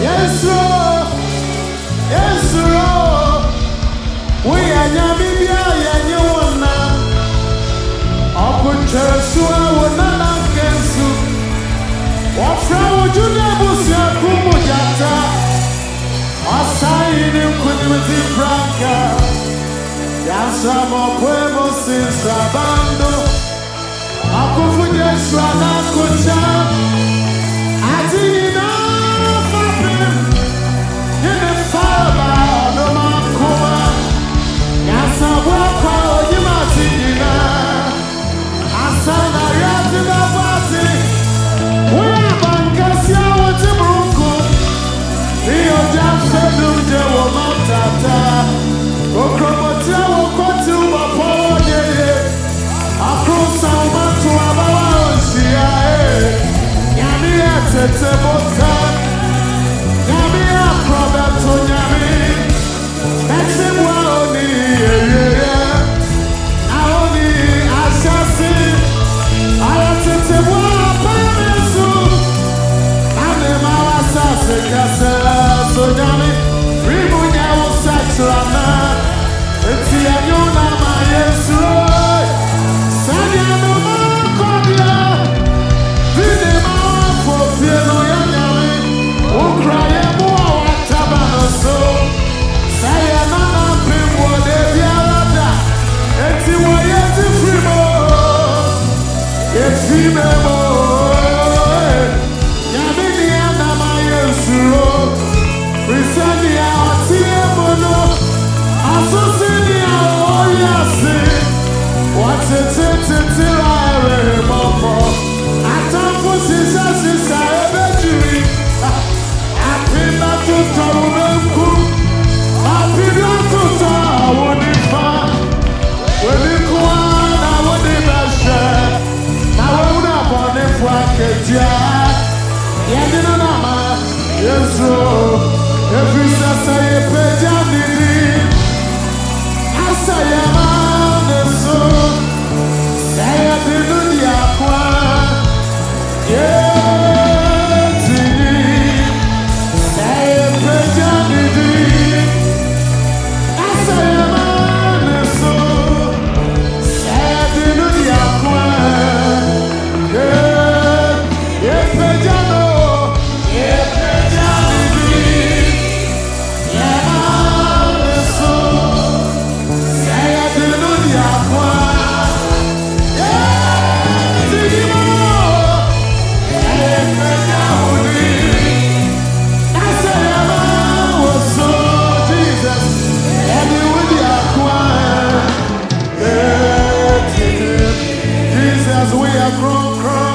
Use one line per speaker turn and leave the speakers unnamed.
Yes, Yesro, we are Yamibia, Yanyona, Opunchesua, Wanana Kensu, I'm Busia, Kumujata, Asai, Kunimiti Franca, Yasra, Mokwebo, Sinsabando, Akufu Yesra. I grow cry.